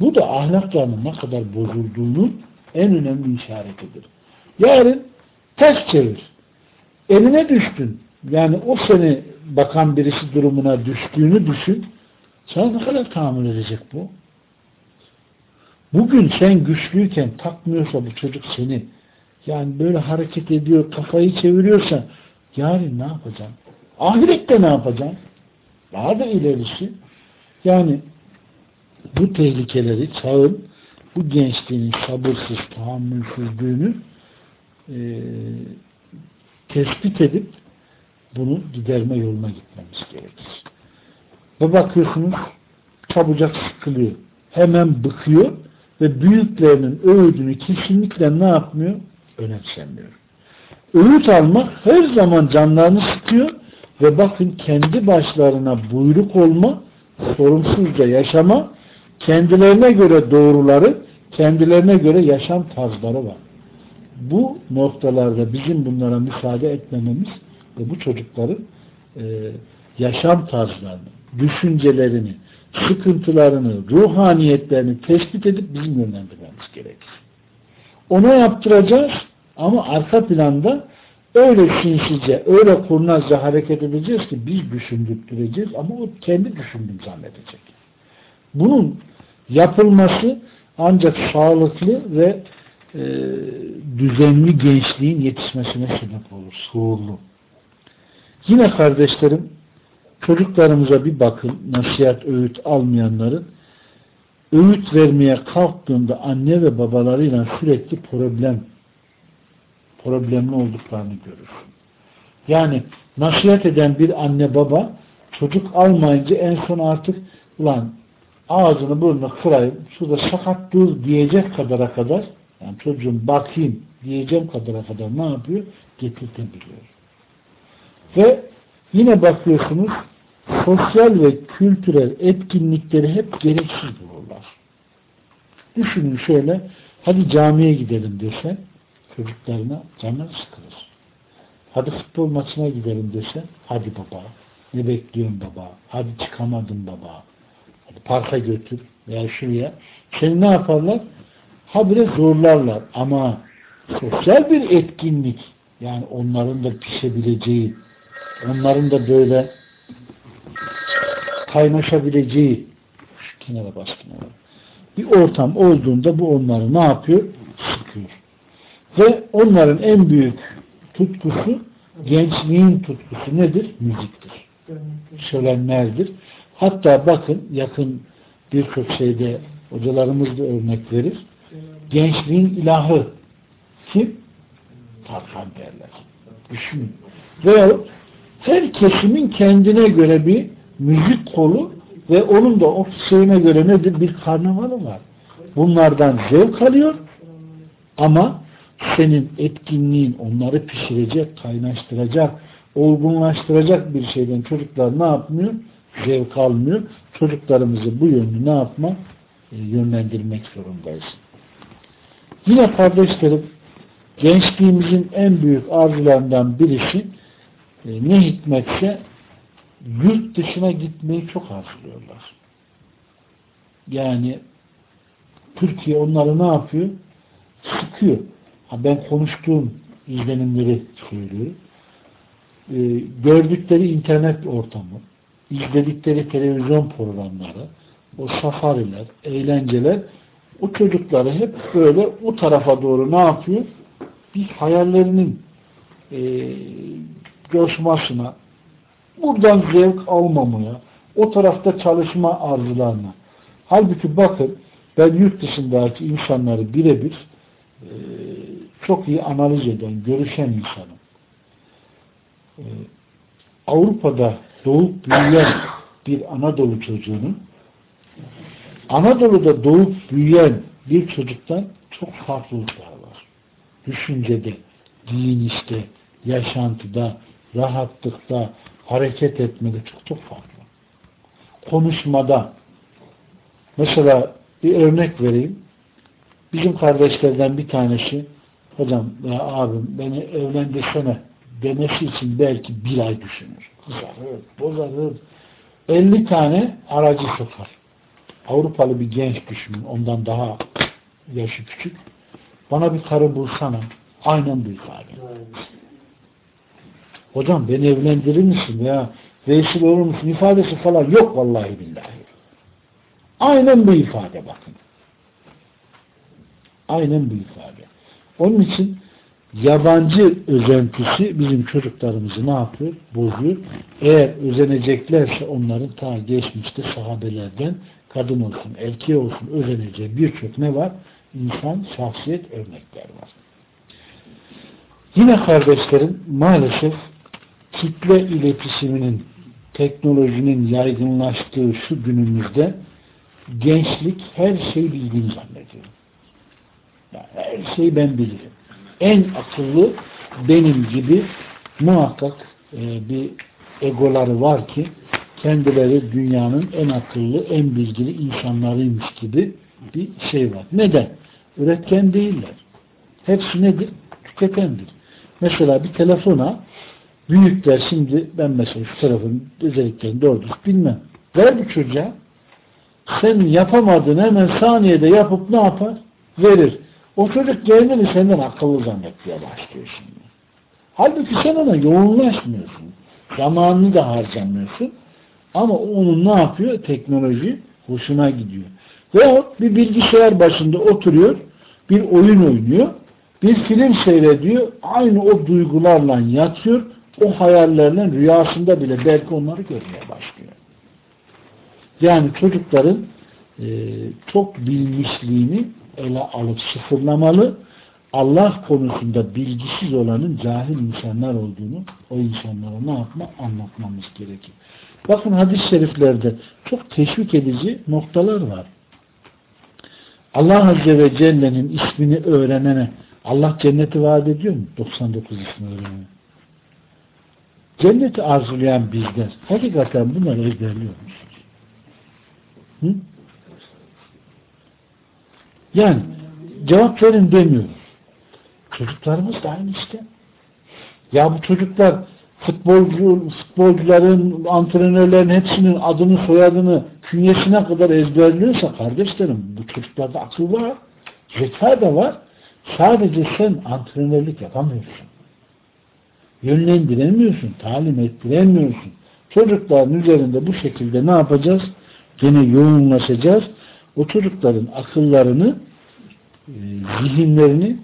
Bu da ahlaklarının ne kadar bozulduğunun en önemli işaretidir. Yarın ters çevir. Eline düştün. Yani o seni bakan birisi durumuna düştüğünü düşün. Sana ne kadar tahammül edecek bu? Bugün sen güçlüyken takmıyorsa bu çocuk seni yani böyle hareket ediyor, kafayı çeviriyorsa yarın ne yapacaksın? Ahirette ne yapacaksın? Daha da ilerisi. Yani bu tehlikeleri çağın bu gençliğin sabırsız, tahammülsüzlüğünü e, tespit edip bunu giderme yoluna gitmemiz gerekir. Ve bakıyorsunuz çabucak sıkılıyor. Hemen bıkıyor ve büyüklerinin öğüdünü kesinlikle ne yapmıyor? Önemsemiyor. Öğüt almak her zaman canlarını sıkıyor ve bakın kendi başlarına buyruk olma, sorumsuzca yaşama, kendilerine göre doğruları, kendilerine göre yaşam tarzları var. Bu noktalarda bizim bunlara müsaade etmememiz ve bu çocukların e, yaşam tarzlarını, düşüncelerini, sıkıntılarını, ruhaniyetlerini tespit edip bizim yönlendirmemiz gerekir. Ona yaptıracağız ama arka planda öyle sinsice, öyle kurnazca hareket edeceğiz ki biz düşündürtüreceğiz ama o kendi düşündüğüm zannedecek. Bunun yapılması ancak sağlıklı ve e, düzenli gençliğin yetişmesine sebep olur. Şuurlu. Yine kardeşlerim çocuklarımıza bir bakın nasihat, öğüt almayanların öğüt vermeye kalktığında anne ve babalarıyla sürekli problem problemli olduklarını görürsün. Yani nasihat eden bir anne baba çocuk almayınca en son artık ulan ağzını burnunu kırayım şurada sakat dur diyecek kadara kadar yani çocuğum bakayım diyeceğim kadara kadar ne yapıyor? Getirtebiliyor. Ve yine bakıyorsunuz sosyal ve kültürel etkinlikleri hep gereksiz bulurlar. Düşünün şöyle hadi camiye gidelim dese çocuklarına canları sıkılır. Hadi futbol maçına gidelim dese hadi baba ne bekliyorsun baba hadi çıkamadım baba hadi parka götür veya şuraya seni ne yaparlar? Habire zorlarlar ama sosyal bir etkinlik yani onların da pişebileceği onların da böyle kaynaşabileceği şu kenara bas kenara bir ortam olduğunda bu onları ne yapıyor? Sıkıyor. Ve onların en büyük tutkusu gençliğin tutkusu nedir? Müziktir. Şölenlerdir. Hatta bakın yakın birçok şeyde hocalarımız da örnek verir. Gençliğin ilahı kim? Tarkan derler. Düşünün. Veya her kesimin kendine göre bir müzik kolu ve onun da o şeyine göre nedir? Bir karnavalı var. Bunlardan zevk alıyor ama senin etkinliğin onları pişirecek, kaynaştıracak, olgunlaştıracak bir şeyden çocuklar ne yapmıyor? Zevk almıyor. Çocuklarımızı bu yönlü ne yapma? E, yönlendirmek zorundayız. Yine kardeşlerim gençliğimizin en büyük arzularından birisi e, ne hikmetse yurt dışına gitmeyi çok arzuluyorlar. Yani Türkiye onları ne yapıyor? Sıkıyor. Ha ben konuştuğum izlenimleri söylüyorum. Ee, gördükleri internet ortamı, izledikleri televizyon programları, o safariler, eğlenceler o çocukları hep böyle o tarafa doğru ne yapıyor? Bir hayallerinin e, coşmasına, buradan zevk almamaya, o tarafta çalışma arzularına. Halbuki bakın ben yurt dışındaki insanları birebir e, çok iyi analiz eden, görüşen insanım. E, Avrupa'da doğup büyüyen bir Anadolu çocuğunun Anadolu'da doğup büyüyen bir çocuktan çok farklılıklar var. Düşüncede, giyinişte, yaşantıda, rahatlıkta, hareket etmede çok çok farklı. Konuşmada mesela bir örnek vereyim. Bizim kardeşlerden bir tanesi hocam veya abim beni evlendirsene demesi için belki bir ay düşünür. Kızarır, bozarır. 50 tane aracı sokar. Avrupalı bir genç düşünün. Ondan daha yaşı küçük. Bana bir karı bulsana. Aynen bu ifade. Hocam beni evlendirir misin veya vesile olur musun ifadesi falan yok vallahi billahi. Aynen bu ifade bakın. Aynen bu ifade. Onun için yabancı özentisi bizim çocuklarımızı ne yapıyor? Bozuyor. Eğer özeneceklerse onların ta geçmişte sahabelerden kadın olsun, erkeği olsun özeneceği birçok ne var? İnsan, şahsiyet örnekler var. Yine kardeşlerim maalesef kitle iletişiminin teknolojinin yaygınlaştığı şu günümüzde gençlik her şeyi bildiğini zannediyor. Yani her şeyi ben bilirim. En akıllı benim gibi muhakkak e, bir egoları var ki kendileri dünyanın en akıllı, en bilgili insanlarıymış gibi bir şey var. Neden? Üretken değiller. Hepsi nedir? Tüketendir. Mesela bir telefona büyükler şimdi ben mesela şu telefonun özelliklerini doğru bilmem. Ver bu çocuğa sen yapamadığını hemen saniyede yapıp ne yapar? Verir. O çocuk kendini senden akıllı zannetmeye başlıyor şimdi. Halbuki sen ona yoğunlaşmıyorsun. Zamanını da harcamıyorsun. Ama onun ne yapıyor? Teknoloji hoşuna gidiyor. Veyahut bir bilgisayar başında oturuyor, bir oyun oynuyor, bir film seyrediyor, aynı o duygularla yatıyor, o hayallerle rüyasında bile belki onları görmeye başlıyor. Yani çocukların e, çok bilmişliğini ele alıp sıfırlamalı, Allah konusunda bilgisiz olanın cahil insanlar olduğunu o insanlara ne yapma? Anlatmamız gerekir. Bakın hadis-i şeriflerde çok teşvik edici noktalar var. Allah Azze ve Celle'nin ismini öğrenene Allah cenneti vaat ediyor mu? 99 ismi öğrenene. Cenneti arzulayan bizler hakikaten bunları ezberliyor musunuz? Hı? Yani cevap verin demiyorum. Çocuklarımız da aynı işte. Ya bu çocuklar futbolcu, futbolcuların, antrenörlerin hepsinin adını, soyadını, künyesine kadar ezberliyorsa kardeşlerim bu çocuklarda akıl var, zeka da var. Sadece sen antrenörlük yapamıyorsun. Yönlendiremiyorsun, talim ettiremiyorsun. Çocukların üzerinde bu şekilde ne yapacağız? Gene yoğunlaşacağız. O çocukların akıllarını, e, zihinlerini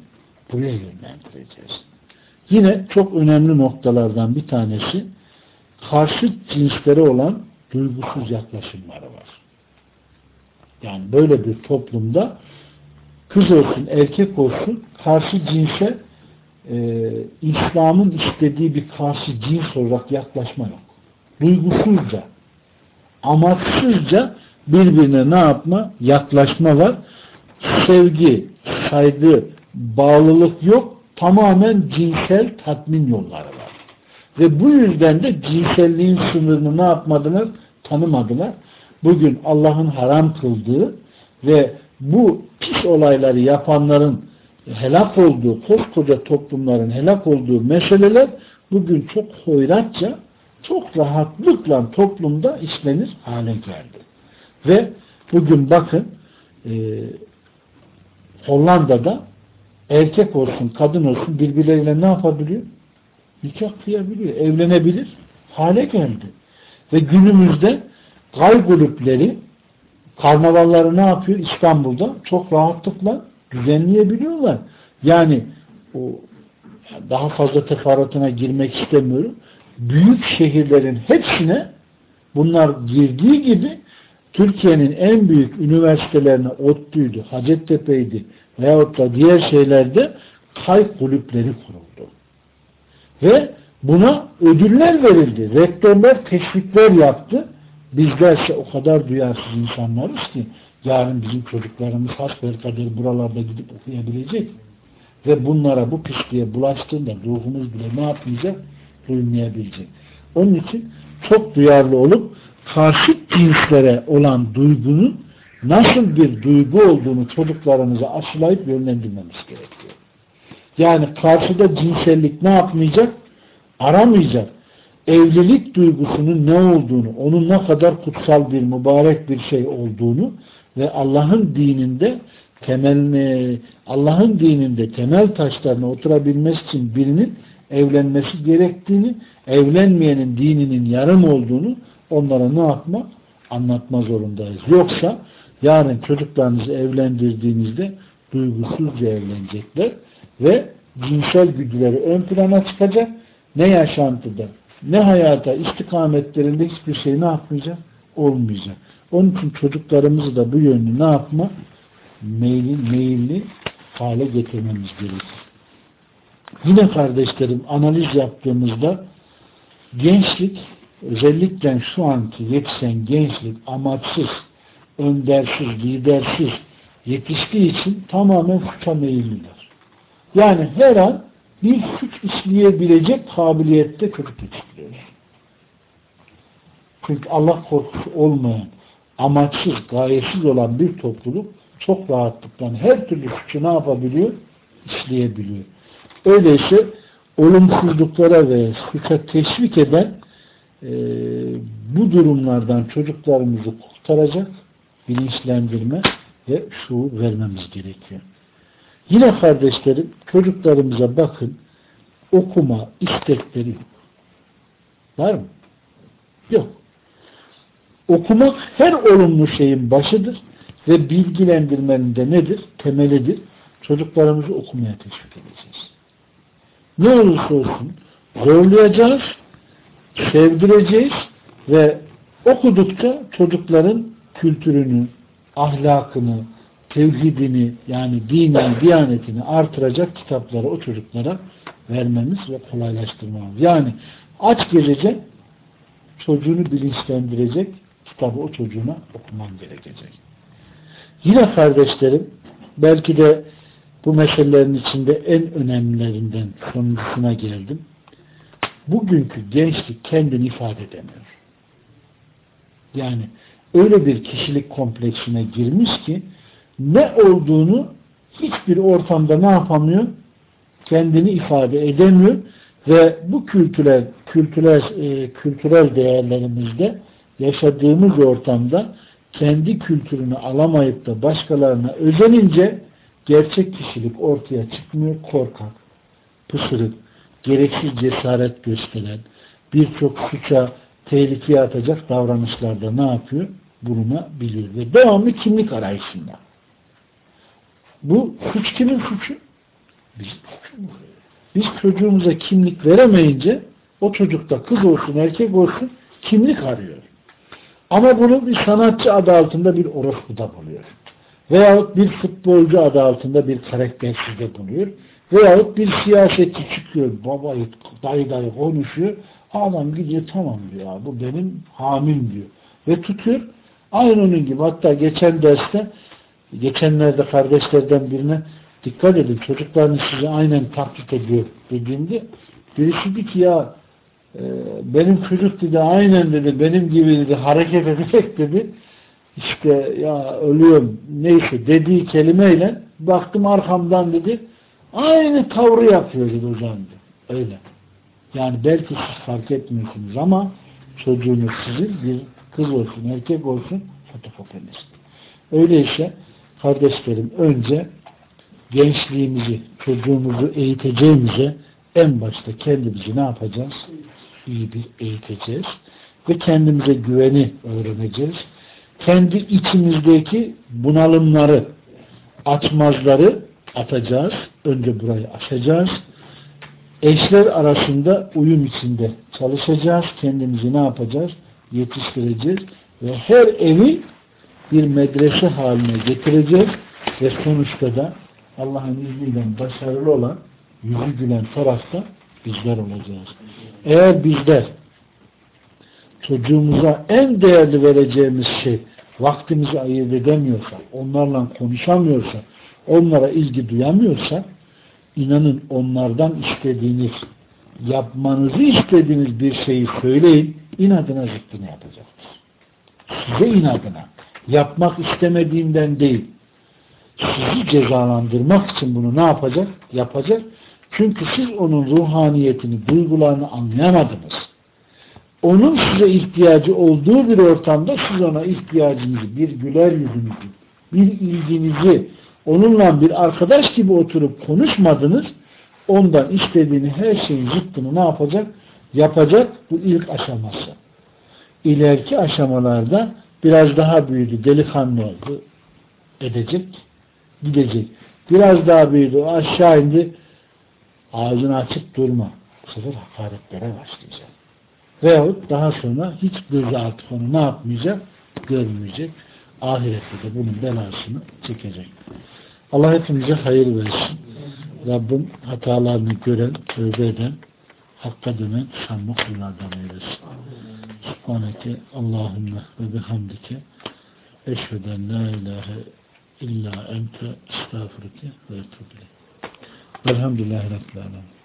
buraya yönlendireceğiz. Yine çok önemli noktalardan bir tanesi karşı cinslere olan duygusuz yaklaşımları var. Yani böyle bir toplumda kız olsun erkek olsun karşı cinse e, İslam'ın istediği bir karşı cins olarak yaklaşma yok. Duygusuzca amaçsızca birbirine ne yapma? Yaklaşma var. Sevgi, saygı, bağlılık yok. Tamamen cinsel tatmin yolları var. Ve bu yüzden de cinselliğin sınırını ne yapmadılar? Tanımadılar. Bugün Allah'ın haram kıldığı ve bu pis olayları yapanların helak olduğu, koskoca toplumların helak olduğu meseleler bugün çok hoyratça, çok rahatlıkla toplumda işlenir hale geldi. Ve bugün bakın e, Hollanda'da erkek olsun, kadın olsun birbirleriyle ne yapabiliyor? Nikah kıyabiliyor, evlenebilir hale geldi. Ve günümüzde gay grupları karnavalları ne yapıyor? İstanbul'da çok rahatlıkla düzenleyebiliyorlar. Yani o daha fazla teferruatına girmek istemiyorum. Büyük şehirlerin hepsine bunlar girdiği gibi Türkiye'nin en büyük üniversitelerine ODTÜ'ydü, Hacettepe'ydi veyahut da diğer şeylerde kay kulüpleri kuruldu. Ve buna ödüller verildi. Rektörler teşvikler yaptı. Bizlerse o kadar duyarsız insanlarız ki yarın bizim çocuklarımız hasbelkader buralarda gidip okuyabilecek. Ve bunlara bu pisliğe bulaştığında ruhumuz bile ne yapmayacak? Duymayabilecek. Onun için çok duyarlı olup karşıt cinslere olan duygunun nasıl bir duygu olduğunu çocuklarımıza aşılayıp yönlendirmemiz gerekiyor. Yani karşıda cinsellik ne yapmayacak? Aramayacak. Evlilik duygusunun ne olduğunu, onun ne kadar kutsal bir, mübarek bir şey olduğunu ve Allah'ın dininde temelini, Allah'ın dininde temel taşlarına oturabilmesi için birinin evlenmesi gerektiğini, evlenmeyenin dininin yarım olduğunu onlara ne yapma? Anlatma zorundayız. Yoksa yarın çocuklarınızı evlendirdiğinizde duygusuzca evlenecekler ve cinsel güdüleri ön plana çıkacak. Ne yaşantıda, ne hayata, istikametlerinde hiçbir şey ne yapmayacak? Olmayacak. Onun için çocuklarımızı da bu yönlü ne yapma? Meyilli, meyilli hale getirmemiz gerekir. Yine kardeşlerim analiz yaptığımızda gençlik özellikle şu anki yetişen gençlik amaçsız, öndersiz, lidersiz yetiştiği için tamamen suça meyilliler. Yani her an bir suç işleyebilecek kabiliyette çocuk yetiştiriyorlar. Çünkü Allah korkusu olmayan, amaçsız, gayesiz olan bir topluluk çok rahatlıkla her türlü suçu ne yapabiliyor? İşleyebiliyor. Öyleyse olumsuzluklara ve suça teşvik eden e, bu durumlardan çocuklarımızı kurtaracak bilinçlendirme ve şuur vermemiz gerekiyor. Yine kardeşlerim çocuklarımıza bakın okuma istekleri. Var mı? Yok. Okumak her olumlu şeyin başıdır ve bilgilendirmenin de nedir? Temelidir. Çocuklarımızı okumaya teşvik edeceğiz. Ne olursa olsun zorlayacağız, sevdireceğiz ve okudukça çocukların kültürünü, ahlakını, tevhidini yani dini, diyanetini artıracak kitapları o çocuklara vermemiz ve kolaylaştırmamız. Yani aç gelecek, çocuğunu bilinçlendirecek kitabı o çocuğuna okuman gerekecek. Yine kardeşlerim belki de bu meselelerin içinde en önemlilerinden sonuncusuna geldim. Bugünkü gençlik kendini ifade edemiyor. Yani öyle bir kişilik kompleksine girmiş ki ne olduğunu hiçbir ortamda ne yapamıyor? Kendini ifade edemiyor ve bu kültürel kültürel e, kültürel değerlerimizde yaşadığımız ortamda kendi kültürünü alamayıp da başkalarına özenince gerçek kişilik ortaya çıkmıyor. Korkak, pısırık, gereksiz cesaret gösteren, birçok suça tehlikeye atacak davranışlarda ne yapıyor? Bulunabiliyor. Ve devamlı kimlik arayışında. Bu suç kimin suçu? Suçumuz. Biz çocuğumuza kimlik veremeyince o çocukta kız olsun erkek olsun kimlik arıyor. Ama bunu bir sanatçı adı altında bir orospuda buluyor. Veyahut bir futbolcu adı altında bir karaktersizde buluyor. Veyahut bir siyasetçi çıkıyor, babayı dayı dayı konuşuyor. Adam gidiyor tamam diyor ya bu benim hamim diyor. Ve tutuyor. Aynı onun gibi. Hatta geçen derste geçenlerde kardeşlerden birine dikkat edin çocuklarınız sizi aynen taklit ediyor dediğimde birisi dedi ki ya e, benim çocuk dedi aynen dedi benim gibi dedi hareket edecek dedi işte ya ölüyorum neyse dediği kelimeyle baktım arkamdan dedi aynı tavrı yapıyor dedi hocam dedi. Öyle. Yani belki siz fark etmiyorsunuz ama çocuğunuz sizin bir kız olsun erkek olsun fotokopyanist. Öyleyse kardeşlerim önce gençliğimizi, çocuğumuzu eğiteceğimize en başta kendimizi ne yapacağız? İyi bir eğiteceğiz. Ve kendimize güveni öğreneceğiz. Kendi içimizdeki bunalımları, açmazları atacağız. Önce burayı aşacağız. Eşler arasında uyum içinde çalışacağız. Kendimizi ne yapacağız? Yetiştireceğiz. Ve her evi bir medrese haline getireceğiz. Ve sonuçta da Allah'ın izniyle başarılı olan yüzü gülen tarafta bizler olacağız. Eğer bizler çocuğumuza en değerli vereceğimiz şey vaktimizi ayırt edemiyorsa, onlarla konuşamıyorsa, onlara ilgi duyamıyorsa, inanın onlardan istediğiniz, yapmanızı istediğiniz bir şeyi söyleyin, inadına zıttını yapacaktır. Size inadına. Yapmak istemediğinden değil. Sizi cezalandırmak için bunu ne yapacak? Yapacak. Çünkü siz onun ruhaniyetini, duygularını anlayamadınız. Onun size ihtiyacı olduğu bir ortamda siz ona ihtiyacınızı, bir güler yüzünüzü, bir ilginizi, onunla bir arkadaş gibi oturup konuşmadınız. Ondan istediğini her şeyin zıttını ne yapacak? Yapacak. Bu ilk aşaması. İleriki aşamalarda biraz daha büyüdü, delikanlı oldu. Edecek, gidecek. Biraz daha büyüdü. Aşağı indi. Ağzını açıp durma. Sefer hakaretlere başlayacak. Veyahut daha sonra hiç gözü artık onu ne yapmayacak? Görmeyecek. Ahirette de bunun belasını çekecek. Allah hepimize hayır versin. Rabbim hatalarını gören, tövbe eden, hakka dönen şanlı kullardan eylesin. Subhaneke Allahümme ve bihamdike eşveden la ilahe illa ente estağfurike ve etubile. Velhamdülillahi Rabbil.